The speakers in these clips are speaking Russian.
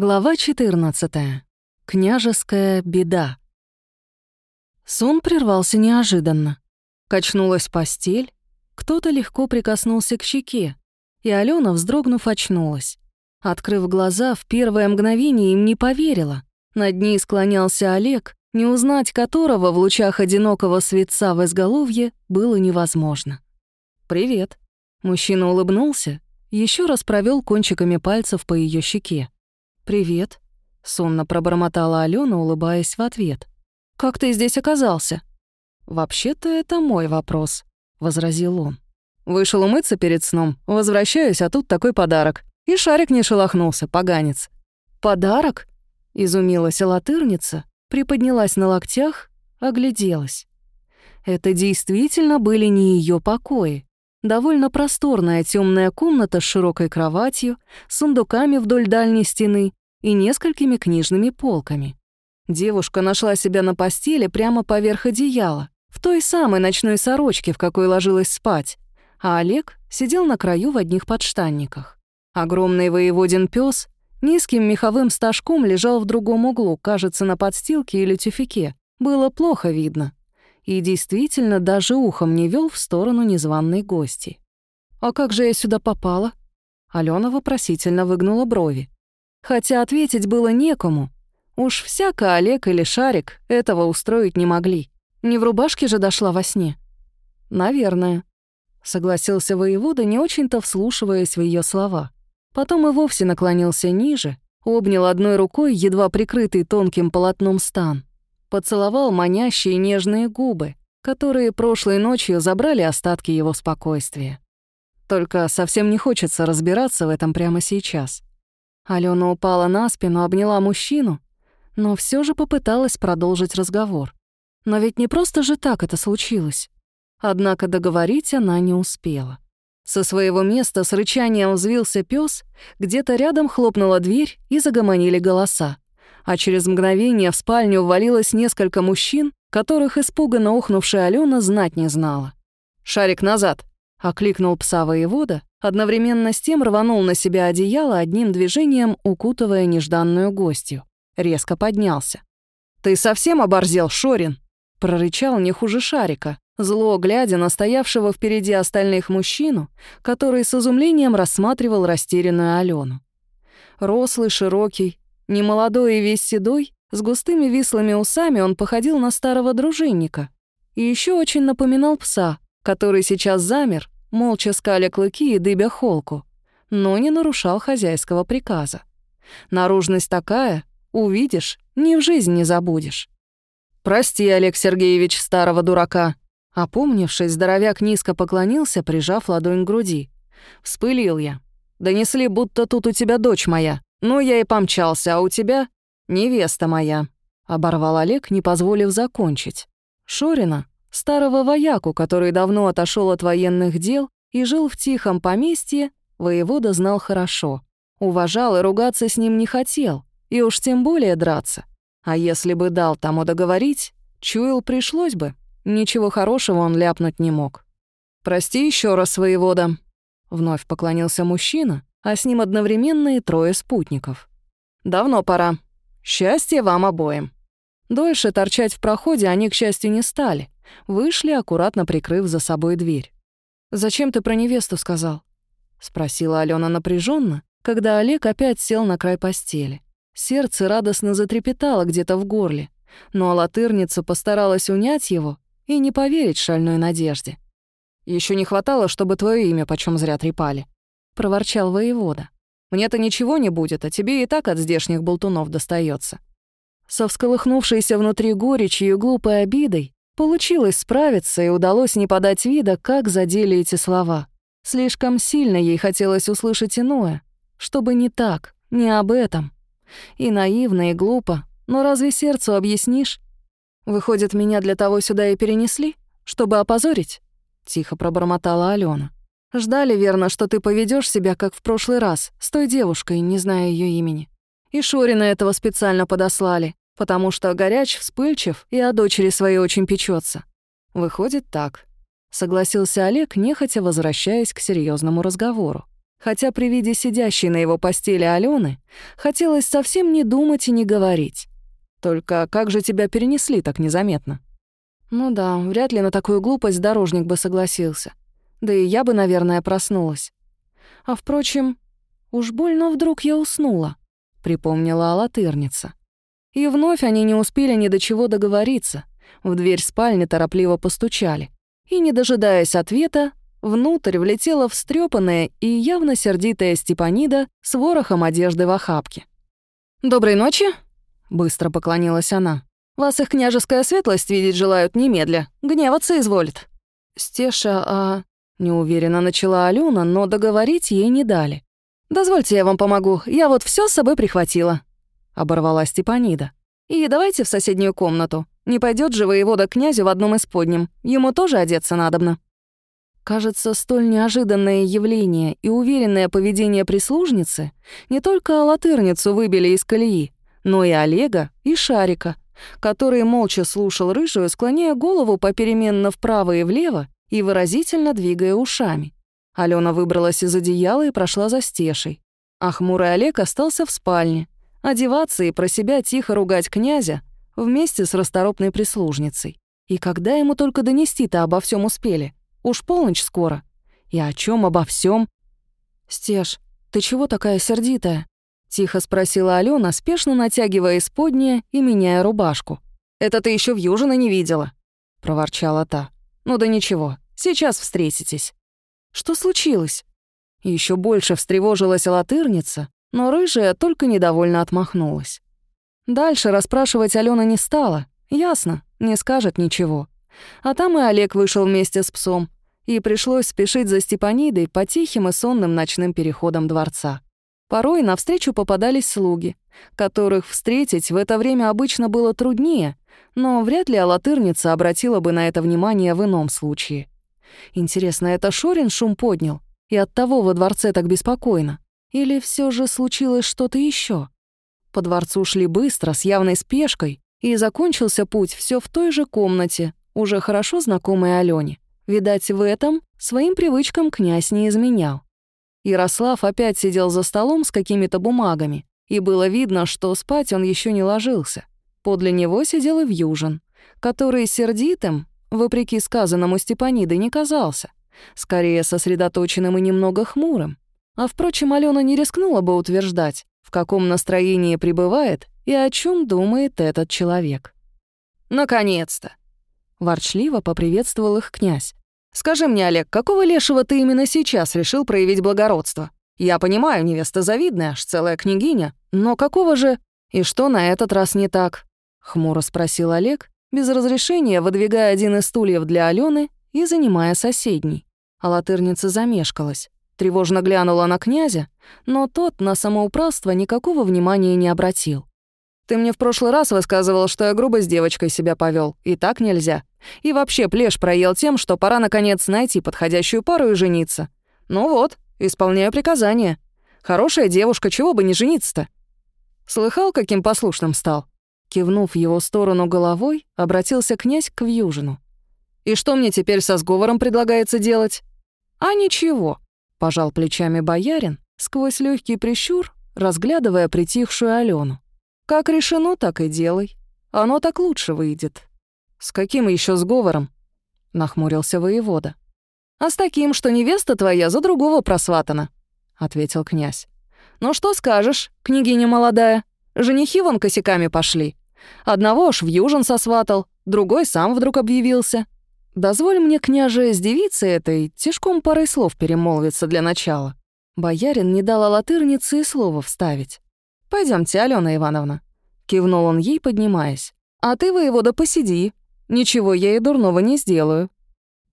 Глава 14. Княжеская беда. Сон прервался неожиданно. Качнулась постель, кто-то легко прикоснулся к щеке, и Алена, вздрогнув, очнулась. Открыв глаза, в первое мгновение им не поверила. Над ней склонялся Олег, не узнать которого в лучах одинокого светца в изголовье было невозможно. «Привет». Мужчина улыбнулся, еще раз провел кончиками пальцев по ее щеке. «Привет», — сонно пробормотала Алена, улыбаясь в ответ. «Как ты здесь оказался?» «Вообще-то это мой вопрос», — возразил он. «Вышел умыться перед сном, возвращаюсь, а тут такой подарок. И шарик не шелохнулся, поганец». «Подарок?» — изумилась латырница, приподнялась на локтях, огляделась. Это действительно были не ее покои. Довольно просторная темная комната с широкой кроватью, сундуками вдоль дальней стены и несколькими книжными полками. Девушка нашла себя на постели прямо поверх одеяла, в той самой ночной сорочке, в какой ложилась спать, а Олег сидел на краю в одних подштанниках. Огромный воеводин пес низким меховым стажком лежал в другом углу, кажется, на подстилке или тюфике. Было плохо видно. И действительно даже ухом не вел в сторону незваной гости. «А как же я сюда попала?» Алена вопросительно выгнула брови. Хотя ответить было некому. Уж всяко Олег или Шарик этого устроить не могли. Не в рубашке же дошла во сне. «Наверное», — согласился воевода, не очень-то вслушиваясь в ее слова. Потом и вовсе наклонился ниже, обнял одной рукой едва прикрытый тонким полотном стан, поцеловал манящие нежные губы, которые прошлой ночью забрали остатки его спокойствия. Только совсем не хочется разбираться в этом прямо сейчас. Алена упала на спину, обняла мужчину, но все же попыталась продолжить разговор. Но ведь не просто же так это случилось. Однако договорить она не успела. Со своего места с рычанием взвился пес, где-то рядом хлопнула дверь и загомонили голоса. А через мгновение в спальню ввалилось несколько мужчин, которых испуганно ухнувшая Алена знать не знала. «Шарик назад!» — окликнул пса воевода, одновременно с тем рванул на себя одеяло одним движением, укутывая нежданную гостью. Резко поднялся. «Ты совсем оборзел, Шорин?» — прорычал не хуже Шарика, зло глядя на стоявшего впереди остальных мужчину, который с изумлением рассматривал растерянную Алену. Рослый, широкий, немолодой и весь седой, с густыми вислыми усами он походил на старого дружинника и еще очень напоминал пса, который сейчас замер, молча скаля клыки и дыбя холку, но не нарушал хозяйского приказа. Наружность такая, увидишь, ни в жизнь не забудешь. «Прости, Олег Сергеевич, старого дурака», Опомнившись, здоровяк низко поклонился, прижав ладонь к груди. «Вспылил я. Донесли, будто тут у тебя дочь моя. Ну, я и помчался, а у тебя невеста моя», — оборвал Олег, не позволив закончить. Шорина Старого вояку, который давно отошел от военных дел и жил в тихом поместье, воевода знал хорошо. Уважал и ругаться с ним не хотел, и уж тем более драться. А если бы дал тому договорить, чуял, пришлось бы. Ничего хорошего он ляпнуть не мог. «Прости еще раз, воевода», — вновь поклонился мужчина, а с ним одновременно и трое спутников. «Давно пора. Счастья вам обоим». Дольше торчать в проходе они, к счастью, не стали. Вышли, аккуратно прикрыв за собой дверь. «Зачем ты про невесту сказал?» — спросила Алена напряженно, когда Олег опять сел на край постели. Сердце радостно затрепетало где-то в горле, но латырница постаралась унять его и не поверить шальной надежде. Еще не хватало, чтобы твое имя почем зря трепали», — проворчал воевода. «Мне-то ничего не будет, а тебе и так от здешних болтунов достается. Со всколыхнувшейся внутри горечью и глупой обидой Получилось справиться, и удалось не подать вида, как задели эти слова. Слишком сильно ей хотелось услышать иное, чтобы не так, не об этом. И наивно, и глупо, но разве сердцу объяснишь? Выходит, меня для того сюда и перенесли, чтобы опозорить? Тихо пробормотала Алена. Ждали, верно, что ты поведешь себя, как в прошлый раз, с той девушкой, не зная ее имени. И Шорина этого специально подослали потому что горяч, вспыльчив и о дочери своей очень печется. Выходит так. Согласился Олег, нехотя возвращаясь к серьезному разговору. хотя при виде сидящей на его постели Алены хотелось совсем не думать и не говорить. Только как же тебя перенесли так незаметно? Ну да, вряд ли на такую глупость дорожник бы согласился. Да и я бы, наверное, проснулась. А впрочем, уж больно вдруг я уснула, припомнила алатырница. И вновь они не успели ни до чего договориться. В дверь спальни торопливо постучали. И, не дожидаясь ответа, внутрь влетела встрепанная и явно сердитая Степанида с ворохом одежды в охапке. «Доброй ночи!» — быстро поклонилась она. «Вас их княжеская светлость видеть желают немедля. Гневаться изволит». «Стеша, а...» — неуверенно начала Алена, но договорить ей не дали. «Дозвольте, я вам помогу. Я вот все с собой прихватила», — оборвала Степанида. «И давайте в соседнюю комнату. Не пойдет же воевода князю в одном из подним. Ему тоже одеться надобно». Кажется, столь неожиданное явление и уверенное поведение прислужницы не только Алатырницу выбили из колеи, но и Олега, и Шарика, который молча слушал рыжую, склоняя голову попеременно вправо и влево и выразительно двигая ушами. Алена выбралась из одеяла и прошла за стешей. А хмурый Олег остался в спальне, одеваться и про себя тихо ругать князя, вместе с расторопной прислужницей. И когда ему только донести-то обо всем успели? Уж полночь скоро. И о чем обо всем? «Стеж, ты чего такая сердитая?» — тихо спросила Алена, спешно натягивая исподнее и меняя рубашку. «Это ты еще в Южино не видела?» — проворчала та. «Ну да ничего, сейчас встретитесь». «Что случилось?» Еще больше встревожилась латырница, но рыжая только недовольно отмахнулась. Дальше расспрашивать Алена не стала. Ясно, не скажет ничего. А там и Олег вышел вместе с псом. И пришлось спешить за Степанидой по тихим и сонным ночным переходам дворца. Порой навстречу попадались слуги, которых встретить в это время обычно было труднее, но вряд ли Алатырница обратила бы на это внимание в ином случае. Интересно, это Шорин шум поднял, и оттого во дворце так беспокойно? Или все же случилось что-то еще? По дворцу шли быстро, с явной спешкой, и закончился путь все в той же комнате, уже хорошо знакомой Алене. Видать, в этом своим привычкам князь не изменял. Ярослав опять сидел за столом с какими-то бумагами, и было видно, что спать он еще не ложился. Подле него сидел и Вьюжин, который сердитым, вопреки сказанному Степаниды, не казался, скорее сосредоточенным и немного хмурым. А впрочем, Алена не рискнула бы утверждать, в каком настроении пребывает и о чем думает этот человек. «Наконец-то!» — ворчливо поприветствовал их князь. «Скажи мне, Олег, какого лешего ты именно сейчас решил проявить благородство? Я понимаю, невеста завидная, аж целая княгиня, но какого же... И что на этот раз не так?» — хмуро спросил Олег, без разрешения выдвигая один из стульев для Алены и занимая соседний. А латырница замешкалась тревожно глянула на князя, но тот на самоуправство никакого внимания не обратил. «Ты мне в прошлый раз высказывал, что я грубо с девочкой себя повел, и так нельзя. И вообще плешь проел тем, что пора наконец найти подходящую пару и жениться. Ну вот, исполняю приказания. Хорошая девушка, чего бы не жениться-то?» Слыхал, каким послушным стал? Кивнув его сторону головой, обратился князь к Вьюжину. «И что мне теперь со сговором предлагается делать?» «А ничего. Пожал плечами боярин, сквозь легкий прищур, разглядывая притихшую Алену. «Как решено, так и делай. Оно так лучше выйдет». «С каким еще сговором?» — нахмурился воевода. «А с таким, что невеста твоя за другого просватана», — ответил князь. «Ну что скажешь, княгиня молодая? Женихи вон косяками пошли. Одного уж в Южин сосватал, другой сам вдруг объявился. Дозволь мне, княже, с девицей этой тишком парой слов перемолвиться для начала. Боярин не дал латырнице и слова вставить. Пойдемте, Алена Ивановна», — кивнул он ей, поднимаясь. «А ты, воевода, посиди. Ничего я и дурного не сделаю».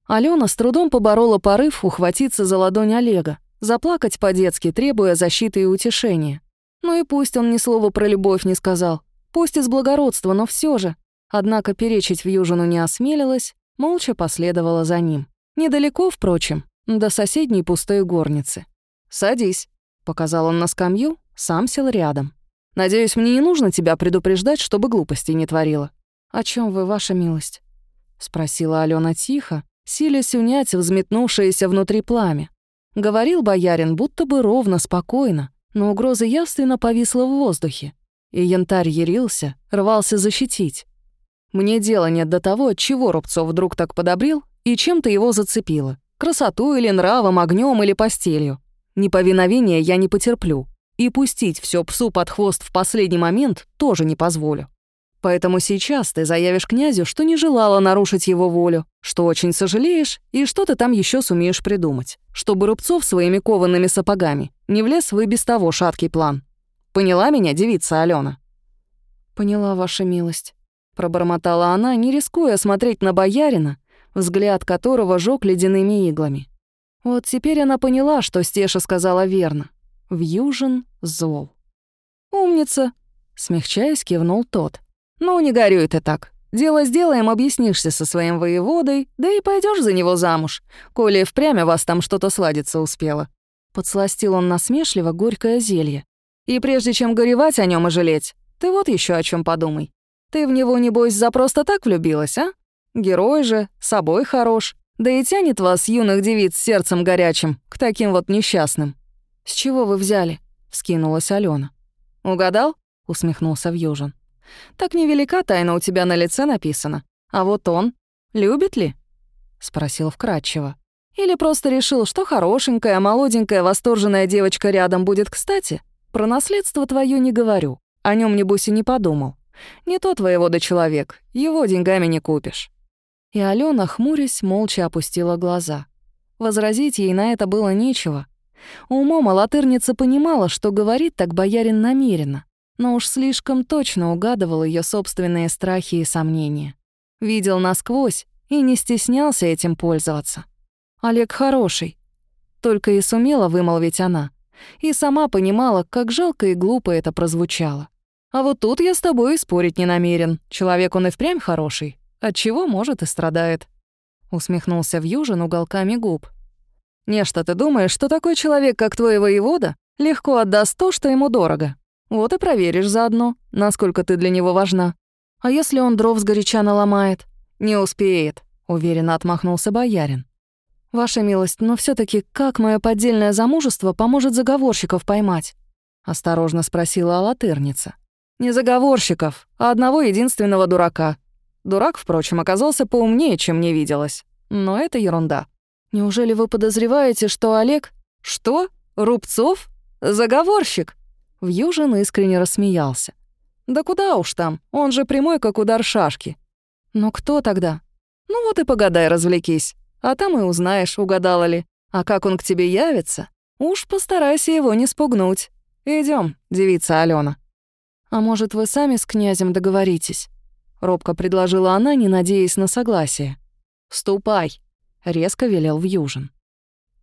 Алена с трудом поборола порыв ухватиться за ладонь Олега, заплакать по-детски, требуя защиты и утешения. Ну и пусть он ни слова про любовь не сказал, пусть из благородства, но все же. Однако перечить в Южину не осмелилась, молча последовала за ним. Недалеко, впрочем, до соседней пустой горницы. «Садись», — показал он на скамью, сам сел рядом. «Надеюсь, мне не нужно тебя предупреждать, чтобы глупостей не творила». «О чем вы, ваша милость?» — спросила Алена тихо, силясь унять взметнувшееся внутри пламя. Говорил боярин будто бы ровно, спокойно, но угроза явственно повисла в воздухе. И янтарь ярился, рвался защитить. Мне дела нет до того, чего Рубцов вдруг так подобрел и чем то его зацепило. Красоту или нравом, огнем или постелью. Неповиновения я не потерплю. И пустить все псу под хвост в последний момент тоже не позволю. Поэтому сейчас ты заявишь князю, что не желала нарушить его волю, что очень сожалеешь и что ты там еще сумеешь придумать, чтобы Рубцов своими коваными сапогами не влез в и без того шаткий план. Поняла меня, девица Алена? «Поняла, ваша милость», — пробормотала она, не рискуя смотреть на боярина, взгляд которого жёг ледяными иглами. Вот теперь она поняла, что Стеша сказала верно. Вьюжин зол. «Умница», — смягчаясь, кивнул тот. «Ну, не горюй ты так. Дело сделаем, объяснишься со своим воеводой, да и пойдешь за него замуж, коли впрямь вас там что-то сладиться успело». Подсластил он насмешливо горькое зелье. «И прежде чем горевать о нем и жалеть, ты вот еще о чем подумай. Ты в него, небось, за просто так влюбилась, а? Герой же, собой хорош. Да и тянет вас, юных девиц, сердцем горячим, к таким вот несчастным». «С чего вы взяли?» — вскинулась Алена. «Угадал?» — усмехнулся Вьюжин. Так невелика тайна у тебя на лице написана. А вот он любит ли?» — спросил вкратчиво. «Или просто решил, что хорошенькая, молоденькая, восторженная девочка рядом будет кстати? Про наследство твое не говорю. О нем небось и не подумал. Не то твоего да человек, его деньгами не купишь». И Алена, хмурясь, молча опустила глаза. Возразить ей на это было нечего. Умом алатырница понимала, что говорит так боярин намеренно но уж слишком точно угадывал ее собственные страхи и сомнения. Видел насквозь и не стеснялся этим пользоваться. Олег хороший. Только и сумела вымолвить она. И сама понимала, как жалко и глупо это прозвучало. А вот тут я с тобой и спорить не намерен. Человек он и впрямь хороший. Отчего, может, и страдает. Усмехнулся Вьюжин уголками губ. Нечто ты думаешь, что такой человек, как твой воевода, легко отдаст то, что ему дорого? Вот и проверишь заодно, насколько ты для него важна. А если он дров сгоряча наломает? Не успеет, уверенно отмахнулся боярин. Ваша милость, но все таки как мое поддельное замужество поможет заговорщиков поймать? Осторожно спросила алатырница. Не заговорщиков, а одного единственного дурака. Дурак, впрочем, оказался поумнее, чем мне виделось. Но это ерунда. Неужели вы подозреваете, что Олег... Что? Рубцов? Заговорщик? Вьюжин искренне рассмеялся. «Да куда уж там, он же прямой, как удар шашки». «Но кто тогда?» «Ну вот и погадай, развлекись. А там и узнаешь, угадала ли. А как он к тебе явится, уж постарайся его не спугнуть. Идем, девица Алена. «А может, вы сами с князем договоритесь?» Робко предложила она, не надеясь на согласие. «Ступай», — резко велел Вьюжин.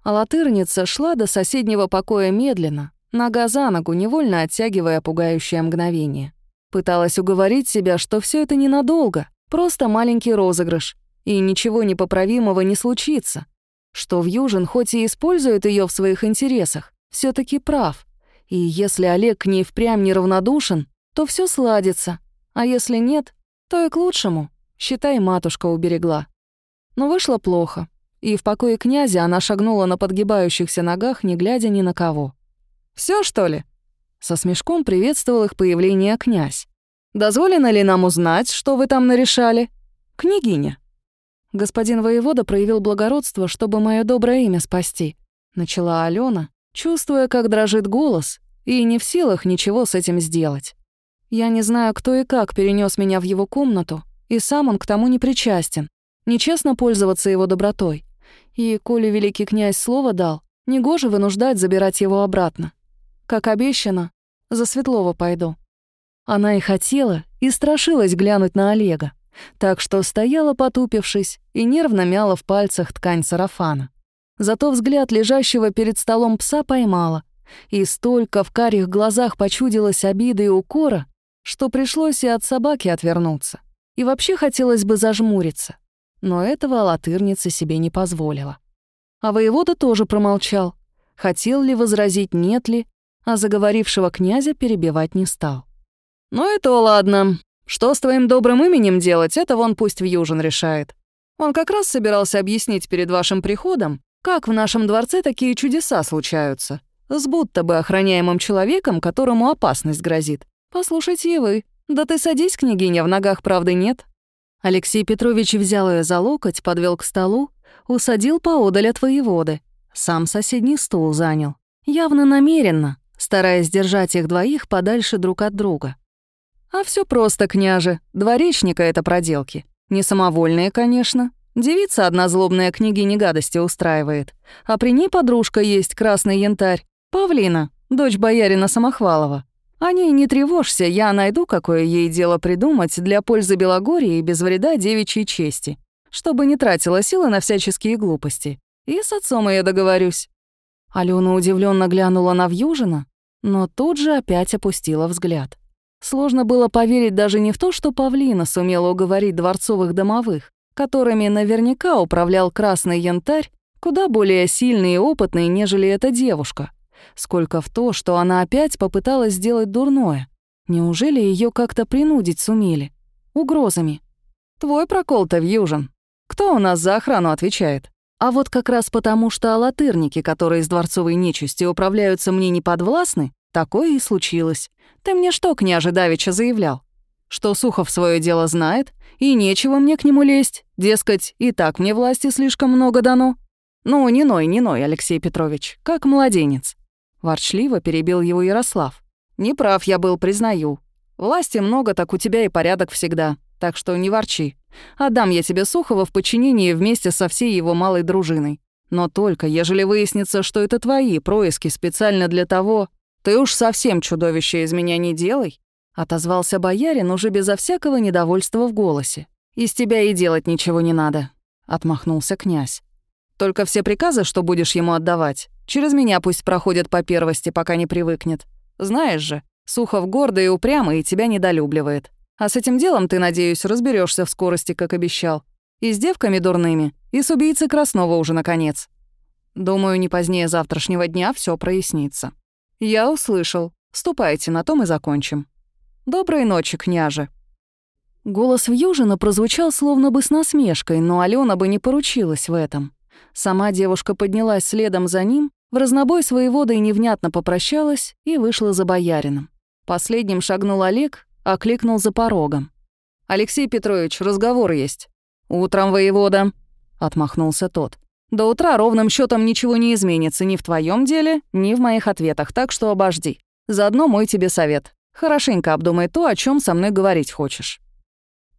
А латырница шла до соседнего покоя медленно, нога за ногу, невольно оттягивая пугающее мгновение. Пыталась уговорить себя, что все это ненадолго, просто маленький розыгрыш, и ничего непоправимого не случится. Что Вьюжин хоть и использует ее в своих интересах, все таки прав. И если Олег к ней впрямь неравнодушен, то все сладится, а если нет, то и к лучшему. Считай, матушка уберегла. Но вышло плохо, и в покое князя она шагнула на подгибающихся ногах, не глядя ни на кого. Все что ли?» Со смешком приветствовал их появление князь. «Дозволено ли нам узнать, что вы там нарешали?» «Княгиня». «Господин воевода проявил благородство, чтобы мое доброе имя спасти», — начала Алена, чувствуя, как дрожит голос, и не в силах ничего с этим сделать. «Я не знаю, кто и как перенес меня в его комнату, и сам он к тому не причастен. Нечестно пользоваться его добротой. И, коли великий князь слово дал, негоже вынуждать забирать его обратно. Как обещано, за Светлова пойду. Она и хотела, и страшилась глянуть на Олега, так что стояла потупившись и нервно мяла в пальцах ткань сарафана. Зато взгляд лежащего перед столом пса поймала, и столько в карих глазах почудилось обиды и укора, что пришлось и от собаки отвернуться. И вообще хотелось бы зажмуриться. Но этого латырница себе не позволила. А воевода тоже промолчал. Хотел ли возразить, нет ли, а заговорившего князя перебивать не стал. «Ну и то ладно. Что с твоим добрым именем делать, это вон пусть Вьюжин решает. Он как раз собирался объяснить перед вашим приходом, Как в нашем дворце такие чудеса случаются? С будто бы охраняемым человеком, которому опасность грозит. Послушайте вы. Да ты садись, княгиня, в ногах правды нет». Алексей Петрович взял ее за локоть, подвел к столу, усадил поодаль от воеводы. Сам соседний стул занял. Явно намеренно, стараясь держать их двоих подальше друг от друга. А все просто, княже, дворечника это проделки. Не самовольные, конечно. Девица одна злобная княгиня гадости устраивает. А при ней подружка есть, красный янтарь. Павлина, дочь боярина Самохвалова. О ней не тревожься, я найду, какое ей дело придумать для пользы Белогории и без вреда девичьей чести, чтобы не тратила силы на всяческие глупости. И с отцом я договорюсь». Алена удивленно глянула на Вьюжина, но тут же опять опустила взгляд. Сложно было поверить даже не в то, что Павлина сумела уговорить дворцовых домовых, которыми наверняка управлял красный янтарь, куда более сильный и опытный, нежели эта девушка — сколько в то, что она опять попыталась сделать дурное. Неужели ее как-то принудить сумели? Угрозами. «Твой прокол-то в Южин. Кто у нас за охрану отвечает?» А вот как раз потому, что алатырники, которые из дворцовой нечисти управляются мне не подвластны, такое и случилось. Ты мне что, княже Давича, заявлял? Что Сухов свое дело знает, и нечего мне к нему лезть, дескать, и так мне власти слишком много дано. Ну, не ной, не ной, Алексей Петрович, как младенец. Ворчливо перебил его Ярослав. «Не прав я был, признаю. Власти много, так у тебя и порядок всегда. Так что не ворчи. Отдам я тебе Сухова в подчинении вместе со всей его малой дружиной. Но только, ежели выяснится, что это твои происки специально для того... Ты уж совсем чудовище из меня не делай!» Отозвался боярин уже безо всякого недовольства в голосе. «Из тебя и делать ничего не надо», — отмахнулся князь. «Только все приказы, что будешь ему отдавать, Через меня пусть проходит по первости, пока не привыкнет. Знаешь же, Сухов гордый и упрямый и тебя недолюбливает. А с этим делом ты, надеюсь, разберешься в скорости, как обещал. И с девками дурными, и с убийцей Краснова уже наконец. Думаю, не позднее завтрашнего дня все прояснится. Я услышал. Ступайте, на том и закончим. Доброй ночи, княже. Голос Вьюжина прозвучал словно бы с насмешкой, но Алена бы не поручилась в этом. Сама девушка поднялась следом за ним, в разнобой с воеводой невнятно попрощалась и вышла за боярином. Последним шагнул Олег, окликнул за порогом. «Алексей Петрович, разговор есть». «Утром, воевода», — отмахнулся тот. «До утра ровным счетом ничего не изменится ни в твоем деле, ни в моих ответах, так что обожди. Заодно мой тебе совет. Хорошенько обдумай то, о чем со мной говорить хочешь».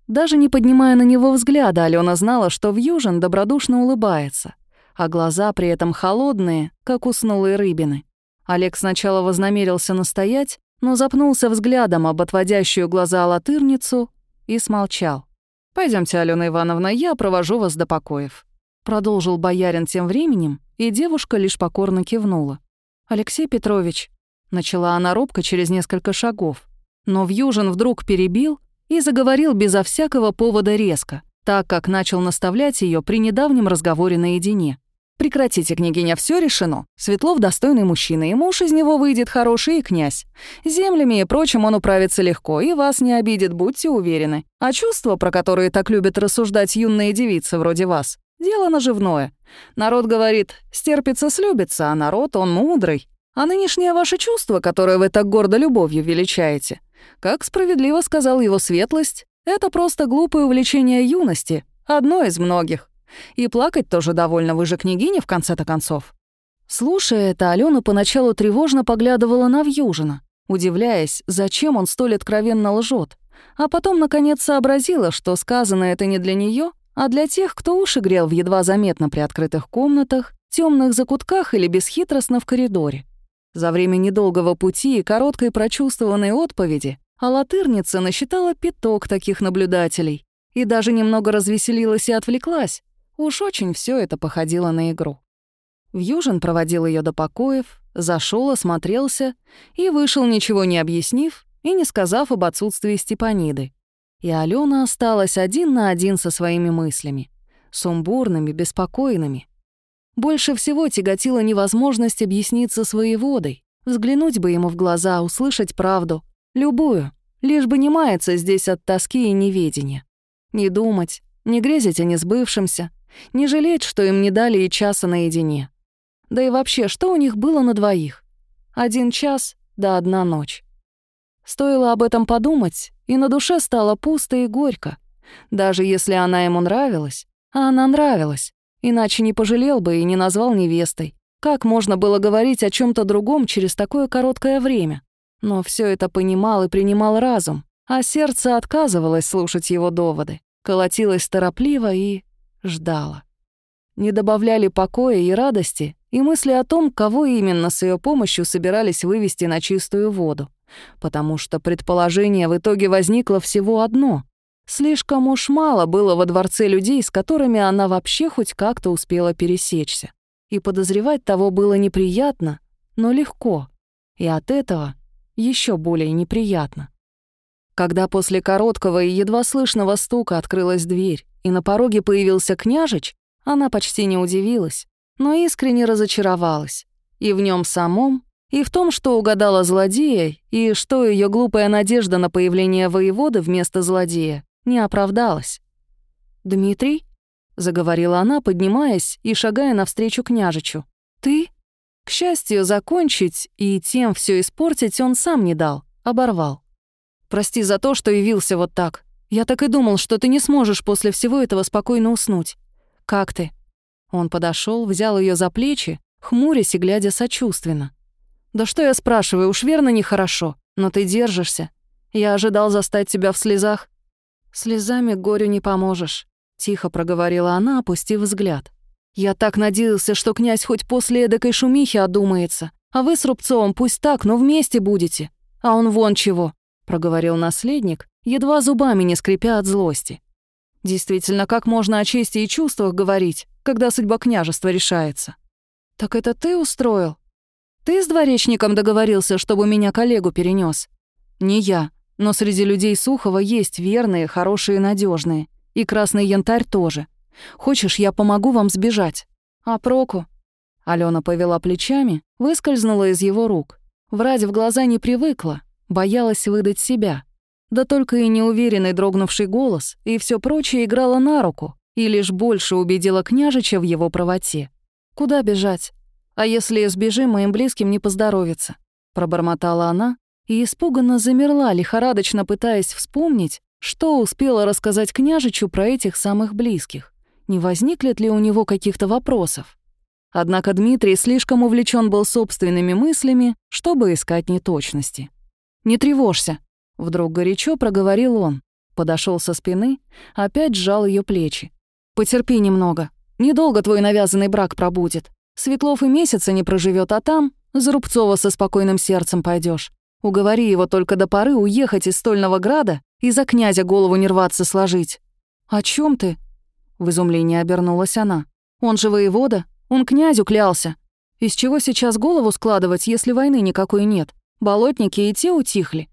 Даже не поднимая на него взгляда, Алена знала, что Вьюжин добродушно улыбается а глаза при этом холодные, как у снулой рыбины. Олег сначала вознамерился настоять, но запнулся взглядом об отводящую глаза латырницу и смолчал. Пойдемте, Алена Ивановна, я провожу вас до покоев», — продолжил боярин тем временем, и девушка лишь покорно кивнула. «Алексей Петрович», — начала она робко через несколько шагов, но Вьюжин вдруг перебил и заговорил безо всякого повода резко, так как начал наставлять ее при недавнем разговоре наедине. Прекратите, княгиня, все решено. Светлов достойный мужчина, и муж из него выйдет хороший и князь. Землями и прочим он управится легко, и вас не обидит, будьте уверены. А чувства, про которые так любят рассуждать юные девицы вроде вас, дело наживное. Народ говорит, стерпится слюбится, а народ, он мудрый. А нынешнее ваше чувство, которое вы так гордо любовью величаете, как справедливо сказал его светлость, это просто глупое увлечение юности, одно из многих. И плакать тоже довольно, вы же княгиня в конце-то концов. Слушая это, Алена поначалу тревожно поглядывала на Вьюжина, удивляясь, зачем он столь откровенно лжет, а потом, наконец, сообразила, что сказано это не для нее, а для тех, кто уши грел в едва заметно приоткрытых комнатах, темных закутках или бесхитростно в коридоре. За время недолгого пути и короткой прочувствованной отповеди Алатырница насчитала пяток таких наблюдателей и даже немного развеселилась и отвлеклась, Уж очень все это походило на игру. Вьюжин проводил ее до покоев, зашел, осмотрелся и вышел, ничего не объяснив и не сказав об отсутствии Степаниды. И Алена осталась один на один со своими мыслями, сумбурными, беспокойными. Больше всего тяготила невозможность объясниться своей водой, взглянуть бы ему в глаза, услышать правду, любую, лишь бы не маяться здесь от тоски и неведения. Не думать, не грезить о несбывшемся — Не жалеть, что им не дали и часа наедине. Да и вообще, что у них было на двоих? Один час да одна ночь. Стоило об этом подумать, и на душе стало пусто и горько. Даже если она ему нравилась, а она нравилась, иначе не пожалел бы и не назвал невестой. Как можно было говорить о чем то другом через такое короткое время? Но все это понимал и принимал разум, а сердце отказывалось слушать его доводы, колотилось торопливо и ждало. Не добавляли покоя и радости и мысли о том, кого именно с ее помощью собирались вывести на чистую воду, потому что предположение в итоге возникло всего одно. Слишком уж мало было во дворце людей, с которыми она вообще хоть как-то успела пересечься. И подозревать того было неприятно, но легко. И от этого еще более неприятно. Когда после короткого и едва слышного стука открылась дверь, и на пороге появился княжич, она почти не удивилась, но искренне разочаровалась. И в нем самом, и в том, что угадала злодея, и что ее глупая надежда на появление воеводы вместо злодея не оправдалась. «Дмитрий?» — заговорила она, поднимаясь и шагая навстречу княжичу. «Ты?» К счастью, закончить и тем все испортить он сам не дал, оборвал. «Прости за то, что явился вот так. Я так и думал, что ты не сможешь после всего этого спокойно уснуть. Как ты?» Он подошел, взял ее за плечи, хмурясь и глядя сочувственно. «Да что я спрашиваю, уж верно нехорошо, но ты держишься. Я ожидал застать тебя в слезах». «Слезами горю не поможешь», — тихо проговорила она, опустив взгляд. «Я так надеялся, что князь хоть после эдакой шумихи одумается, а вы с Рубцовым пусть так, но вместе будете. А он вон чего», — проговорил наследник, едва зубами не скрипя от злости. Действительно, как можно о чести и чувствах говорить, когда судьба княжества решается? Так это ты устроил? Ты с дворечником договорился, чтобы меня коллегу перенес? Не я, но среди людей Сухова есть верные, хорошие, надежные, и красный янтарь тоже. Хочешь, я помогу вам сбежать? А проку? Алена повела плечами, выскользнула из его рук. Врать в глаза не привыкла, боялась выдать себя. Да только и неуверенный дрогнувший голос и все прочее играло на руку и лишь больше убедила княжича в его правоте. «Куда бежать? А если сбежим, моим близким не поздоровится?» Пробормотала она и испуганно замерла, лихорадочно пытаясь вспомнить, что успела рассказать княжичу про этих самых близких. Не возникнет ли у него каких-то вопросов? Однако Дмитрий слишком увлечен был собственными мыслями, чтобы искать неточности. «Не тревожься», Вдруг горячо проговорил он. Подошел со спины, опять сжал ее плечи. «Потерпи немного. Недолго твой навязанный брак пробудет. Светлов и месяца не проживет, а там за Рубцова со спокойным сердцем пойдешь. Уговори его только до поры уехать из Стольного Града и за князя голову не рваться сложить». «О чем ты?» В изумлении обернулась она. «Он же воевода, он князю клялся. Из чего сейчас голову складывать, если войны никакой нет? Болотники и те утихли.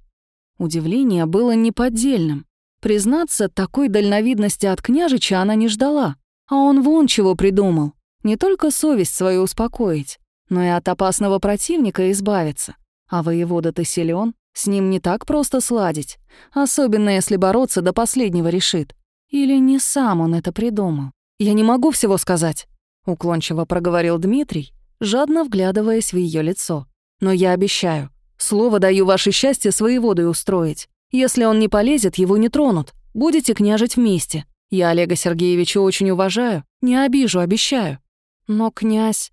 Удивление было неподдельным. Признаться, такой дальновидности от княжича она не ждала. А он вон чего придумал. Не только совесть свою успокоить, но и от опасного противника избавиться. А воевода-то силён, с ним не так просто сладить, особенно если бороться до последнего решит. Или не сам он это придумал. «Я не могу всего сказать», — уклончиво проговорил Дмитрий, жадно вглядываясь в ее лицо. «Но я обещаю, Слово даю ваше счастье своей водой устроить. Если он не полезет, его не тронут. Будете княжить вместе. Я Олега Сергеевича очень уважаю. Не обижу, обещаю. Но князь...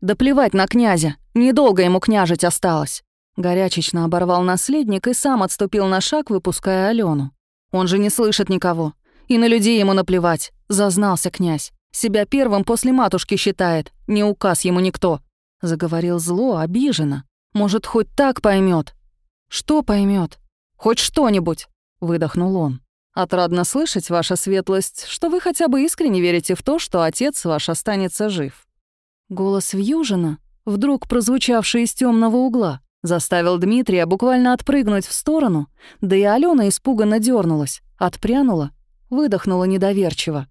Да плевать на князя. Недолго ему княжить осталось. Горячечно оборвал наследник и сам отступил на шаг, выпуская Алену. Он же не слышит никого. И на людей ему наплевать. Зазнался князь. Себя первым после матушки считает. Не указ ему никто. Заговорил зло, обиженно. Может, хоть так поймет. Что поймет? Хоть что-нибудь, выдохнул он. Отрадно слышать, ваша светлость, что вы хотя бы искренне верите в то, что отец ваш останется жив. Голос Вьюжина, вдруг прозвучавший из темного угла, заставил Дмитрия буквально отпрыгнуть в сторону, да и Алена испуганно дернулась, отпрянула, выдохнула недоверчиво.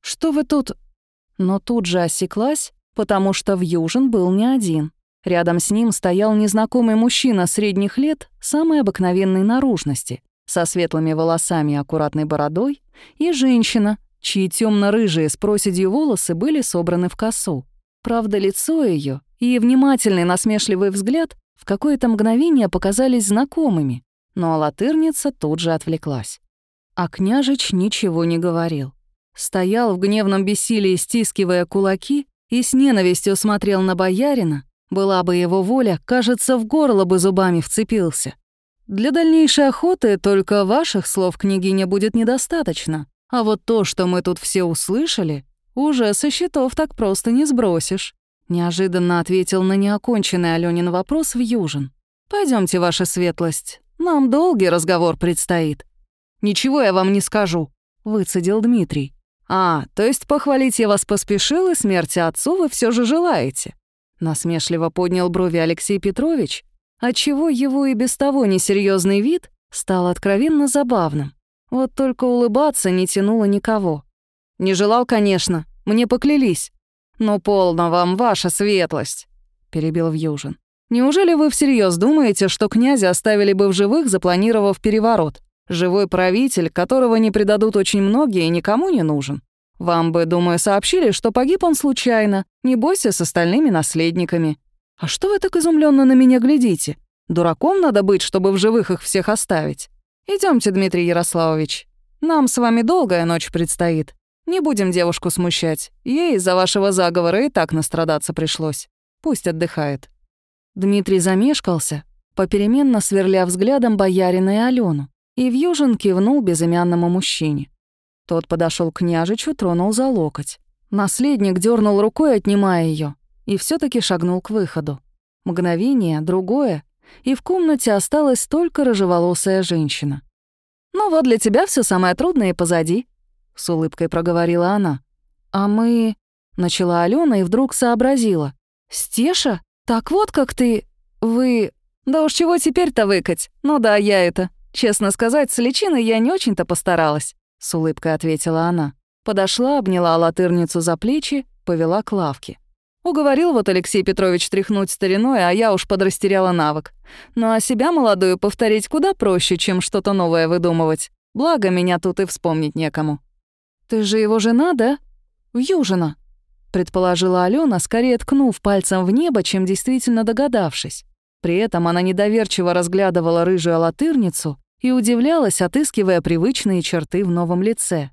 «Что вы тут...» Но тут же осеклась, потому что Вьюжин был не один. Рядом с ним стоял незнакомый мужчина средних лет, самой обыкновенной наружности, со светлыми волосами и аккуратной бородой, и женщина, чьи темно-рыжие с проседью волосы были собраны в косу. Правда, лицо ее и внимательный насмешливый взгляд в какое-то мгновение показались знакомыми, но латырница тут же отвлеклась. А княжич ничего не говорил. Стоял в гневном бессилии, стискивая кулаки, и с ненавистью смотрел на боярина, была бы его воля, кажется, в горло бы зубами вцепился. Для дальнейшей охоты только ваших слов, княгиня, будет недостаточно. А вот то, что мы тут все услышали, уже со счетов так просто не сбросишь. Неожиданно ответил на неоконченный Алёнин вопрос в Южин. Пойдемте, ваша светлость, нам долгий разговор предстоит». «Ничего я вам не скажу», — выцедил Дмитрий. «А, то есть похвалить я вас поспешил, и смерти отцу вы все же желаете?» Насмешливо поднял брови Алексей Петрович, отчего его и без того несерьезный вид стал откровенно забавным. Вот только улыбаться не тянуло никого. «Не желал, конечно, мне поклялись. Но полно вам, ваша светлость», — перебил Вьюжин. «Неужели вы всерьез думаете, что князя оставили бы в живых, запланировав переворот? Живой правитель, которого не предадут очень многие, никому не нужен. Вам бы, думаю, сообщили, что погиб он случайно, не бойся с остальными наследниками. А что вы так изумленно на меня глядите? Дураком надо быть, чтобы в живых их всех оставить. Идемте, Дмитрий Ярославович. Нам с вами долгая ночь предстоит. Не будем девушку смущать. Ей из-за вашего заговора и так настрадаться пришлось. Пусть отдыхает». Дмитрий замешкался, попеременно сверля взглядом боярина и Алену, и Вьюжин кивнул безымянному мужчине. Тот подошел к княжичу, тронул за локоть. Наследник дернул рукой, отнимая ее, и все таки шагнул к выходу. Мгновение, другое, и в комнате осталась только рыжеволосая женщина. «Ну вот для тебя все самое трудное позади», — с улыбкой проговорила она. «А мы...» — начала Алена и вдруг сообразила. «Стеша? Так вот как ты... Вы... Да уж чего теперь-то выкать? Ну да, я это. Честно сказать, с личиной я не очень-то постаралась с улыбкой ответила она. Подошла, обняла латырницу за плечи, повела к лавке. Уговорил вот Алексей Петрович тряхнуть стариной, а я уж подрастеряла навык. Ну а себя молодую повторить куда проще, чем что-то новое выдумывать. Благо, меня тут и вспомнить некому. «Ты же его жена, да?» «Вьюжина», — предположила Алена, скорее ткнув пальцем в небо, чем действительно догадавшись. При этом она недоверчиво разглядывала рыжую латырницу, и удивлялась, отыскивая привычные черты в новом лице.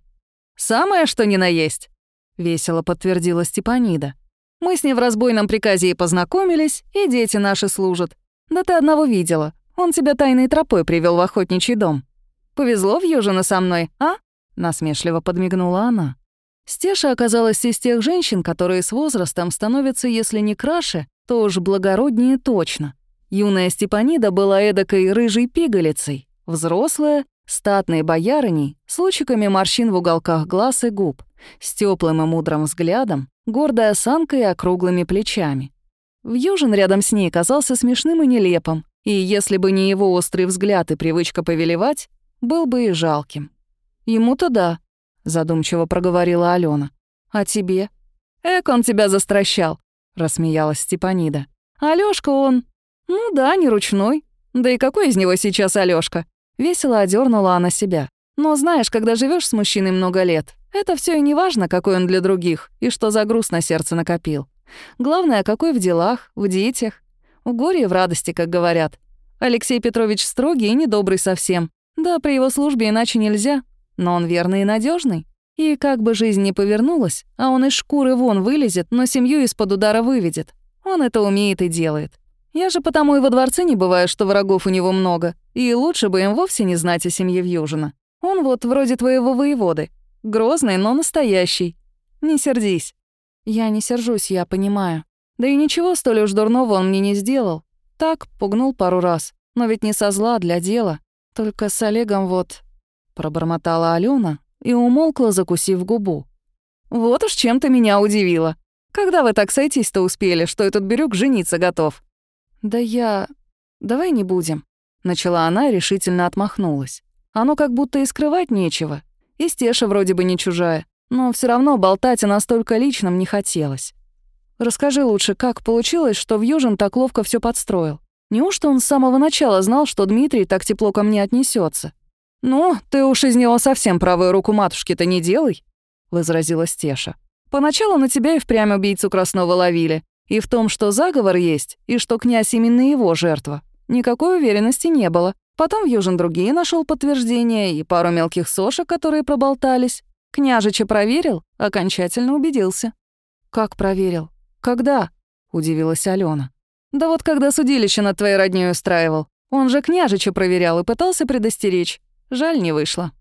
«Самое, что ни на есть», — весело подтвердила Степанида. «Мы с ней в разбойном приказе и познакомились, и дети наши служат. Да ты одного видела. Он тебя тайной тропой привел в охотничий дом. Повезло в Южина со мной, а?» — насмешливо подмигнула она. Стеша оказалась из тех женщин, которые с возрастом становятся, если не краше, то уж благороднее точно. Юная Степанида была эдакой рыжей пигалицей, Взрослая, статной боярыней, с лучиками морщин в уголках глаз и губ, с теплым и мудрым взглядом, гордой осанкой и округлыми плечами. Вьюжин рядом с ней казался смешным и нелепым, и если бы не его острый взгляд и привычка повелевать, был бы и жалким. «Ему-то да», — задумчиво проговорила Алена. «А тебе?» «Эк, он тебя застращал», — рассмеялась Степанида. «Алёшка он...» «Ну да, не ручной. Да и какой из него сейчас Алёшка? Весело одернула она себя. Но знаешь, когда живешь с мужчиной много лет, это все и не важно, какой он для других и что за груз на сердце накопил. Главное, какой в делах, в детях. В горе и в радости, как говорят. Алексей Петрович строгий и недобрый совсем. Да, при его службе иначе нельзя. Но он верный и надежный. И как бы жизнь ни повернулась, а он из шкуры вон вылезет, но семью из-под удара выведет. Он это умеет и делает. Я же потому и во дворце не бываю, что врагов у него много, и лучше бы им вовсе не знать о семье Вьюжина. Он вот вроде твоего воеводы. Грозный, но настоящий. Не сердись». «Я не сержусь, я понимаю. Да и ничего столь уж дурного он мне не сделал. Так, пугнул пару раз. Но ведь не со зла, для дела. Только с Олегом вот...» Пробормотала Алена и умолкла, закусив губу. «Вот уж чем ты меня удивила. Когда вы так сойтись-то успели, что этот Бирюк жениться готов?» «Да я... Давай не будем», — начала она решительно отмахнулась. «Оно как будто и скрывать нечего. И Стеша вроде бы не чужая, но все равно болтать о настолько личном не хотелось. Расскажи лучше, как получилось, что в Южин так ловко все подстроил? Неужто он с самого начала знал, что Дмитрий так тепло ко мне отнесется? «Ну, ты уж из него совсем правую руку матушки-то не делай», — возразила Стеша. «Поначалу на тебя и впрямь убийцу Краснова ловили. И в том, что заговор есть, и что князь именно его жертва. Никакой уверенности не было. Потом Южин другие нашел подтверждение и пару мелких сошек, которые проболтались. Княжича проверил, окончательно убедился. «Как проверил? Когда?» — удивилась Алена. «Да вот когда судилище над твоей роднёй устраивал. Он же княжича проверял и пытался предостеречь. Жаль, не вышло».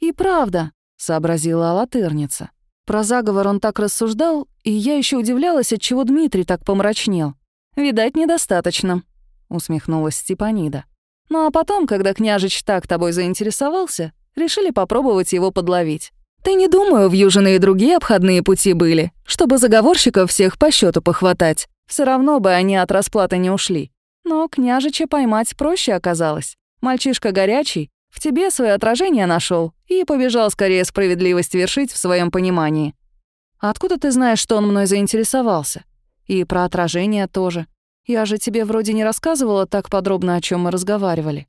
«И правда», — сообразила Алатырница. Про заговор он так рассуждал, и я еще удивлялась, от чего Дмитрий так помрачнел. «Видать, недостаточно», — усмехнулась Степанида. «Ну а потом, когда княжич так тобой заинтересовался, решили попробовать его подловить. Ты не думаю, в Южины и другие обходные пути были, чтобы заговорщиков всех по счету похватать. Все равно бы они от расплаты не ушли. Но княжича поймать проще оказалось. Мальчишка горячий, в тебе свое отражение нашел и побежал скорее справедливость вершить в своем понимании. Откуда ты знаешь, что он мной заинтересовался? И про отражение тоже. Я же тебе вроде не рассказывала так подробно, о чем мы разговаривали.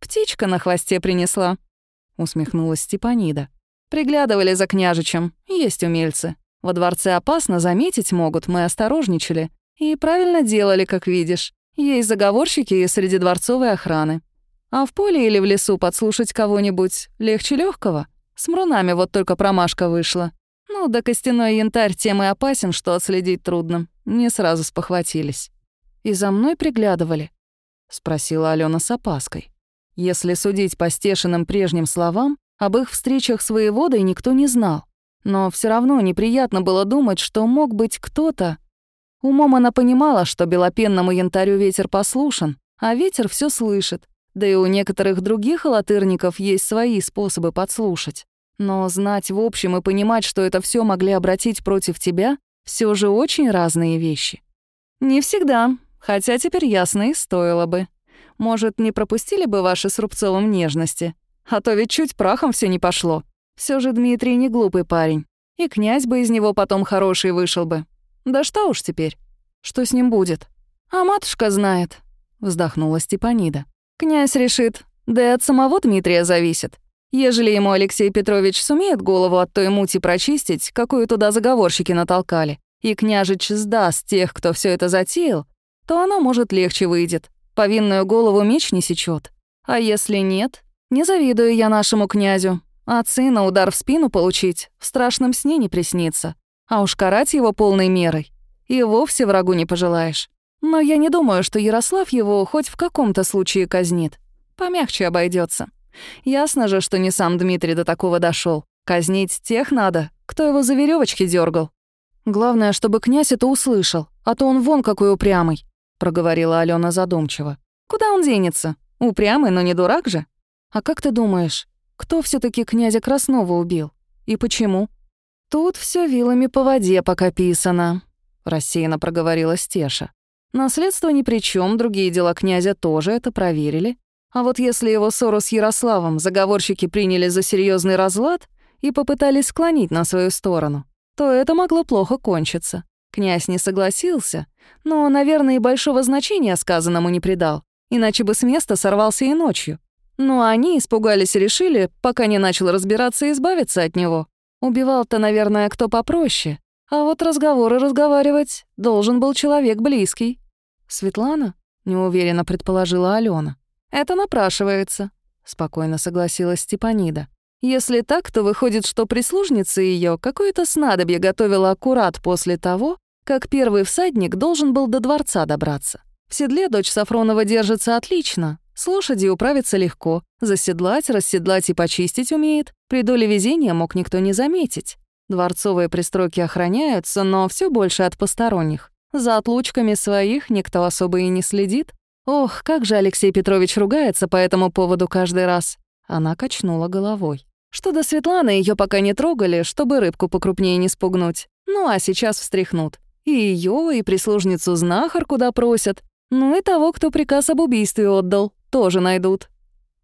Птичка на хвосте принесла, усмехнулась Степанида. Приглядывали за княжичем, есть умельцы. Во дворце опасно, заметить могут, мы осторожничали. И правильно делали, как видишь. Есть заговорщики и среди дворцовой охраны. А в поле или в лесу подслушать кого-нибудь легче легкого. С мрунами вот только промашка вышла. Ну, да костяной янтарь тем и опасен, что отследить трудно. Не сразу спохватились. «И за мной приглядывали?» — спросила Алена с опаской. Если судить по стешенным прежним словам, об их встречах с воеводой никто не знал. Но все равно неприятно было думать, что мог быть кто-то. Умом она понимала, что белопенному янтарю ветер послушен, а ветер все слышит. Да и у некоторых других алатырников есть свои способы подслушать. Но знать в общем и понимать, что это все могли обратить против тебя, все же очень разные вещи. Не всегда, хотя теперь ясно и стоило бы. Может, не пропустили бы ваши с Рубцовым нежности? А то ведь чуть прахом все не пошло. Все же Дмитрий не глупый парень. И князь бы из него потом хороший вышел бы. Да что уж теперь. Что с ним будет? А матушка знает, вздохнула Степанида. Князь решит, да и от самого Дмитрия зависит. Ежели ему Алексей Петрович сумеет голову от той мути прочистить, какую туда заговорщики натолкали, и княжич сдаст тех, кто все это затеял, то оно, может, легче выйдет. Повинную голову меч не сечет. А если нет, не завидую я нашему князю. От сына удар в спину получить в страшном сне не приснится. А уж карать его полной мерой и вовсе врагу не пожелаешь. Но я не думаю, что Ярослав его хоть в каком-то случае казнит. Помягче обойдется. Ясно же, что не сам Дмитрий до такого дошел. Казнить тех надо, кто его за веревочки дергал. Главное, чтобы князь это услышал, а то он вон какой упрямый, проговорила Алена задумчиво. Куда он денется? Упрямый, но не дурак же. А как ты думаешь, кто все таки князя Краснова убил? И почему? Тут все вилами по воде пока писано, рассеянно проговорила Стеша. Наследство ни при чем, другие дела князя тоже это проверили. А вот если его ссору с Ярославом заговорщики приняли за серьезный разлад и попытались склонить на свою сторону, то это могло плохо кончиться. Князь не согласился, но, наверное, и большого значения сказанному не придал, иначе бы с места сорвался и ночью. Но они испугались и решили, пока не начал разбираться, избавиться от него. Убивал-то, наверное, кто попроще. А вот разговоры разговаривать должен был человек близкий. «Светлана?» — неуверенно предположила Алена. «Это напрашивается», — спокойно согласилась Степанида. «Если так, то выходит, что прислужница ее какое-то снадобье готовила аккурат после того, как первый всадник должен был до дворца добраться. В седле дочь Сафронова держится отлично, с лошади управиться легко, заседлать, расседлать и почистить умеет. При доле везения мог никто не заметить. Дворцовые пристройки охраняются, но все больше от посторонних. За отлучками своих никто особо и не следит. Ох, как же Алексей Петрович ругается по этому поводу каждый раз. Она качнула головой. Что до Светланы, ее пока не трогали, чтобы рыбку покрупнее не спугнуть. Ну а сейчас встряхнут. И ее, и прислужницу знахар куда просят. Ну и того, кто приказ об убийстве отдал тоже найдут.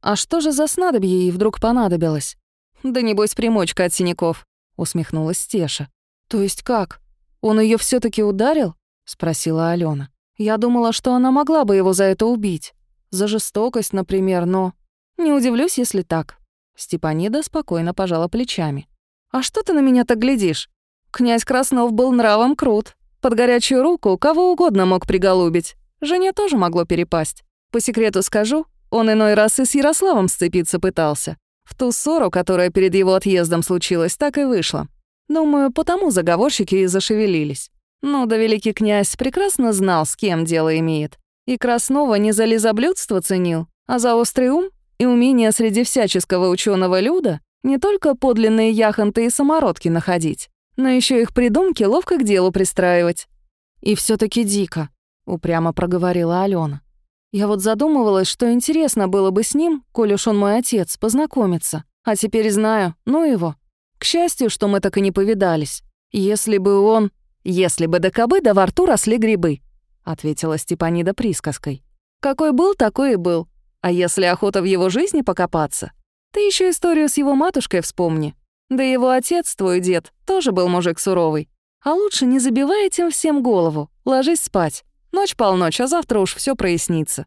А что же за снадобье ей вдруг понадобилось? Да небось примочка от синяков, усмехнулась Стеша. То есть как? Он ее все таки ударил? Спросила Алена. Я думала, что она могла бы его за это убить. За жестокость, например, но... Не удивлюсь, если так. Степанида спокойно пожала плечами. «А что ты на меня так глядишь? Князь Краснов был нравом крут. Под горячую руку кого угодно мог приголубить. Жене тоже могло перепасть. По секрету скажу, он иной раз и с Ярославом сцепиться пытался. В ту ссору, которая перед его отъездом случилась, так и вышло. Думаю, потому заговорщики и зашевелились. Ну да великий князь прекрасно знал, с кем дело имеет. И Краснова не за лизоблюдство ценил, а за острый ум и умение среди всяческого ученого люда не только подлинные яхонты и самородки находить, но еще их придумки ловко к делу пристраивать. И все таки дико, упрямо проговорила Алена. Я вот задумывалась, что интересно было бы с ним, коль уж он мой отец, познакомиться. А теперь знаю, ну его. К счастью, что мы так и не повидались. Если бы он... Если бы до кобы да во рту росли грибы, ответила Степанида присказкой. Какой был, такой и был. А если охота в его жизни покопаться, ты еще историю с его матушкой вспомни. Да его отец, твой дед, тоже был мужик суровый. А лучше не забивай этим всем голову, ложись спать. Ночь полночь, а завтра уж все прояснится.